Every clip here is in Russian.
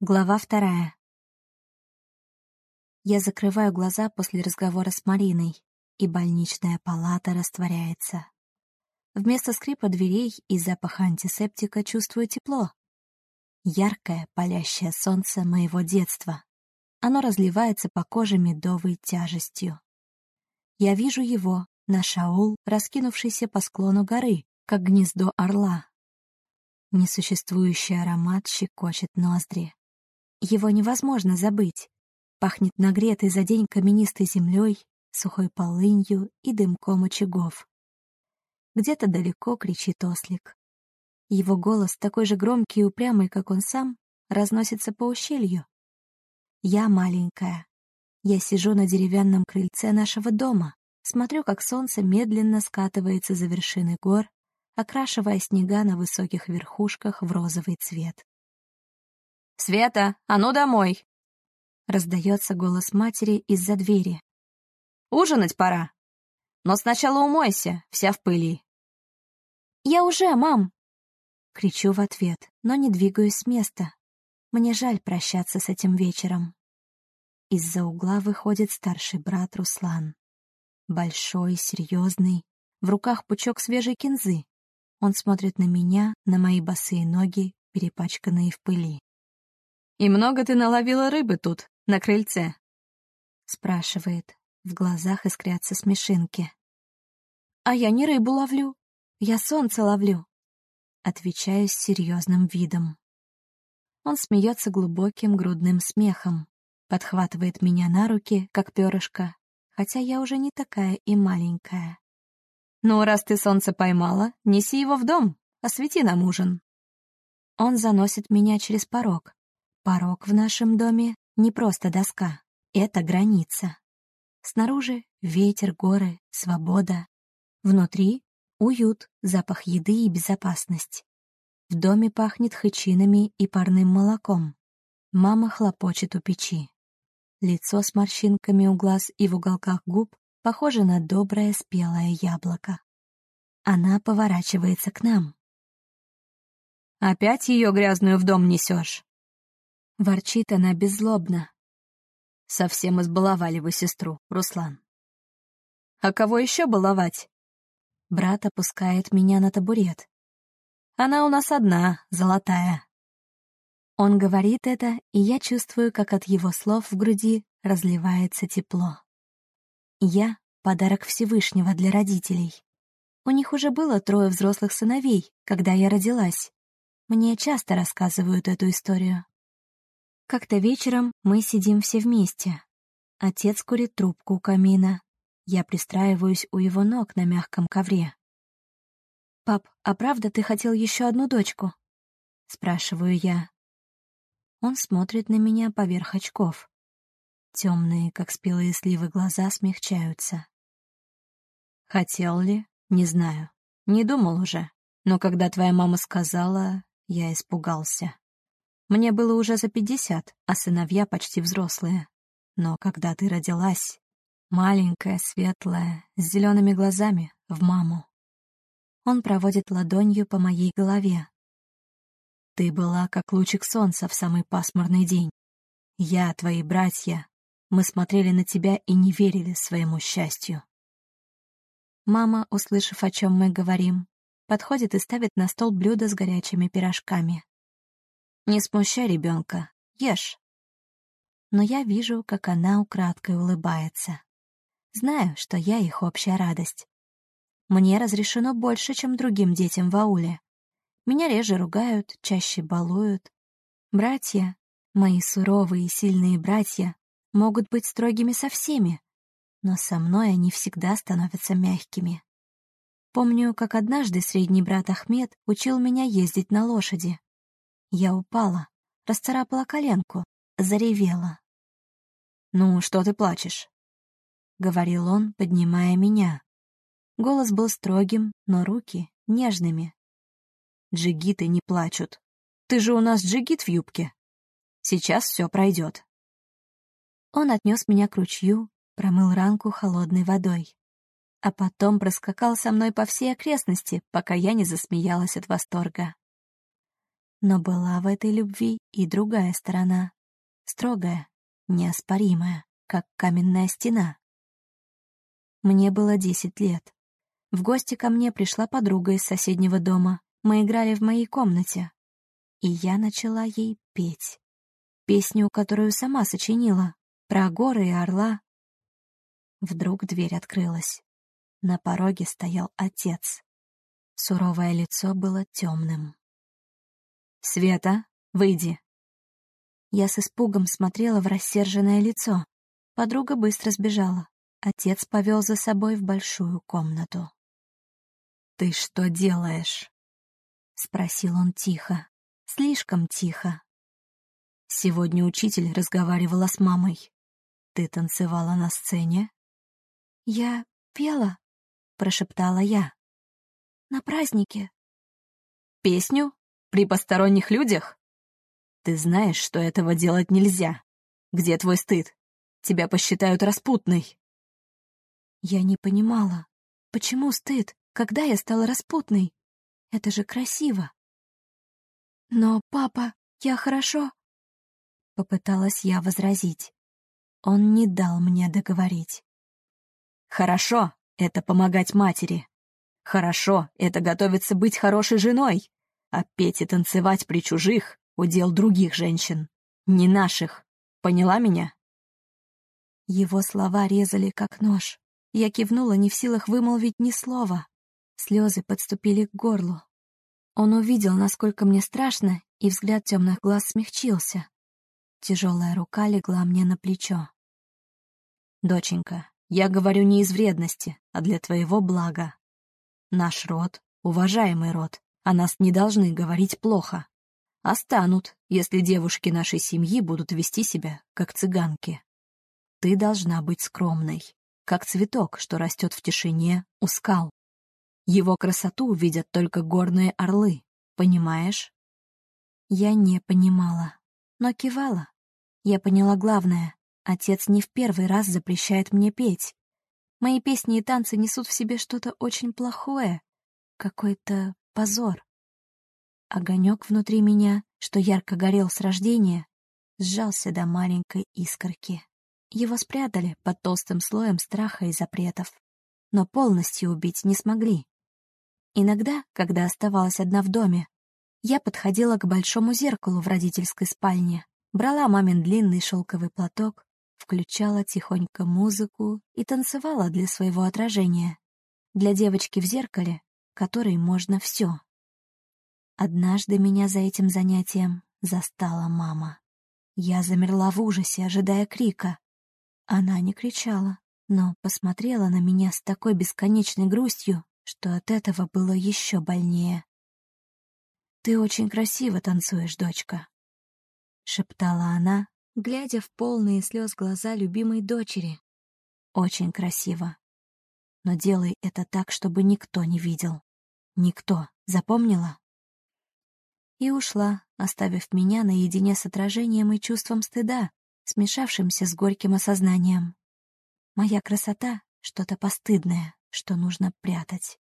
Глава вторая. Я закрываю глаза после разговора с Мариной, и больничная палата растворяется. Вместо скрипа дверей и запаха антисептика чувствую тепло. Яркое, палящее солнце моего детства. Оно разливается по коже медовой тяжестью. Я вижу его, наш аул, раскинувшийся по склону горы, как гнездо орла. Несуществующий аромат щекочет ноздри. Его невозможно забыть. Пахнет нагретой за день каменистой землей, сухой полынью и дымком очагов. Где-то далеко кричит ослик. Его голос, такой же громкий и упрямый, как он сам, разносится по ущелью. Я маленькая. Я сижу на деревянном крыльце нашего дома, смотрю, как солнце медленно скатывается за вершины гор, окрашивая снега на высоких верхушках в розовый цвет. «Света, а ну домой!» Раздается голос матери из-за двери. «Ужинать пора. Но сначала умойся, вся в пыли». «Я уже, мам!» Кричу в ответ, но не двигаюсь с места. Мне жаль прощаться с этим вечером. Из-за угла выходит старший брат Руслан. Большой, серьезный, в руках пучок свежей кинзы. Он смотрит на меня, на мои босые ноги, перепачканные в пыли. «И много ты наловила рыбы тут, на крыльце?» Спрашивает. В глазах искрятся смешинки. «А я не рыбу ловлю. Я солнце ловлю». Отвечаю с серьезным видом. Он смеется глубоким грудным смехом, подхватывает меня на руки, как перышко, хотя я уже не такая и маленькая. «Ну, раз ты солнце поймала, неси его в дом, освети нам ужин». Он заносит меня через порог, Порог в нашем доме не просто доска, это граница. Снаружи ветер, горы, свобода. Внутри уют, запах еды и безопасность. В доме пахнет хычинами и парным молоком. Мама хлопочет у печи. Лицо с морщинками у глаз и в уголках губ похоже на доброе спелое яблоко. Она поворачивается к нам. «Опять ее грязную в дом несешь?» Ворчит она беззлобно. Совсем избаловали вы сестру, Руслан. А кого еще баловать? Брат опускает меня на табурет. Она у нас одна, золотая. Он говорит это, и я чувствую, как от его слов в груди разливается тепло. Я — подарок Всевышнего для родителей. У них уже было трое взрослых сыновей, когда я родилась. Мне часто рассказывают эту историю. Как-то вечером мы сидим все вместе. Отец курит трубку у камина. Я пристраиваюсь у его ног на мягком ковре. «Пап, а правда ты хотел еще одну дочку?» — спрашиваю я. Он смотрит на меня поверх очков. Темные, как спелые сливы, глаза смягчаются. «Хотел ли? Не знаю. Не думал уже. Но когда твоя мама сказала, я испугался». Мне было уже за пятьдесят, а сыновья почти взрослые. Но когда ты родилась, маленькая, светлая, с зелеными глазами, в маму. Он проводит ладонью по моей голове. Ты была как лучик солнца в самый пасмурный день. Я, твои братья, мы смотрели на тебя и не верили своему счастью. Мама, услышав, о чем мы говорим, подходит и ставит на стол блюдо с горячими пирожками. Не смущай ребенка, ешь. Но я вижу, как она украдкой улыбается. Знаю, что я их общая радость. Мне разрешено больше, чем другим детям в ауле. Меня реже ругают, чаще балуют. Братья, мои суровые и сильные братья, могут быть строгими со всеми, но со мной они всегда становятся мягкими. Помню, как однажды средний брат Ахмед учил меня ездить на лошади. Я упала, расцарапала коленку, заревела. «Ну, что ты плачешь?» — говорил он, поднимая меня. Голос был строгим, но руки — нежными. «Джигиты не плачут. Ты же у нас джигит в юбке. Сейчас все пройдет». Он отнес меня к ручью, промыл ранку холодной водой. А потом проскакал со мной по всей окрестности, пока я не засмеялась от восторга. Но была в этой любви и другая сторона. Строгая, неоспоримая, как каменная стена. Мне было десять лет. В гости ко мне пришла подруга из соседнего дома. Мы играли в моей комнате. И я начала ей петь. Песню, которую сама сочинила, про горы и орла. Вдруг дверь открылась. На пороге стоял отец. Суровое лицо было темным. «Света, выйди!» Я с испугом смотрела в рассерженное лицо. Подруга быстро сбежала. Отец повел за собой в большую комнату. «Ты что делаешь?» — спросил он тихо, слишком тихо. «Сегодня учитель разговаривала с мамой. Ты танцевала на сцене?» «Я пела», — прошептала я. «На празднике». «Песню? При посторонних людях?» «Ты знаешь, что этого делать нельзя. Где твой стыд? Тебя посчитают распутной». Я не понимала, почему стыд, когда я стала распутной? Это же красиво. Но, папа, я хорошо... Попыталась я возразить. Он не дал мне договорить. Хорошо — это помогать матери. Хорошо — это готовиться быть хорошей женой. А петь и танцевать при чужих — удел других женщин, не наших. Поняла меня? Его слова резали как нож. Я кивнула, не в силах вымолвить ни слова. Слезы подступили к горлу. Он увидел, насколько мне страшно, и взгляд темных глаз смягчился. Тяжелая рука легла мне на плечо. «Доченька, я говорю не из вредности, а для твоего блага. Наш род — уважаемый род, о нас не должны говорить плохо. А станут, если девушки нашей семьи будут вести себя, как цыганки. Ты должна быть скромной, как цветок, что растет в тишине у скал. Его красоту видят только горные орлы, понимаешь? Я не понимала, но кивала. Я поняла главное. Отец не в первый раз запрещает мне петь. Мои песни и танцы несут в себе что-то очень плохое, какой-то позор. Огонек внутри меня, что ярко горел с рождения, сжался до маленькой искорки. Его спрятали под толстым слоем страха и запретов, но полностью убить не смогли. Иногда, когда оставалась одна в доме, я подходила к большому зеркалу в родительской спальне, брала мамин длинный шелковый платок, включала тихонько музыку и танцевала для своего отражения, для девочки в зеркале, которой можно все. Однажды меня за этим занятием застала мама. Я замерла в ужасе, ожидая крика, она не кричала, но посмотрела на меня с такой бесконечной грустью, что от этого было еще больнее. «Ты очень красиво танцуешь, дочка», — шептала она, глядя в полные слез глаза любимой дочери. «Очень красиво. Но делай это так, чтобы никто не видел. Никто. Запомнила?» И ушла, оставив меня наедине с отражением и чувством стыда, смешавшимся с горьким осознанием. Моя красота — что-то постыдное, что нужно прятать.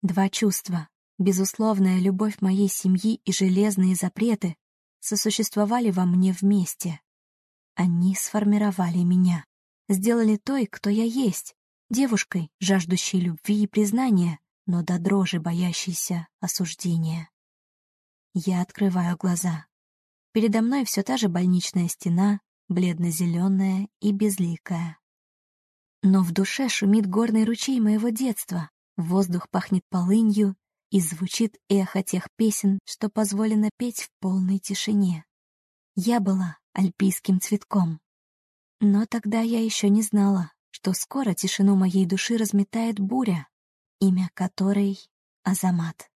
Два чувства — безусловная любовь моей семьи и железные запреты — сосуществовали во мне вместе. Они сформировали меня, сделали той, кто я есть, девушкой, жаждущей любви и признания, но до дрожи боящейся осуждения. Я открываю глаза. Передо мной все та же больничная стена, бледно-зеленая и безликая. Но в душе шумит горный ручей моего детства, воздух пахнет полынью и звучит эхо тех песен, что позволено петь в полной тишине. Я была альпийским цветком. Но тогда я еще не знала, что скоро тишину моей души разметает буря, имя которой — Азамат.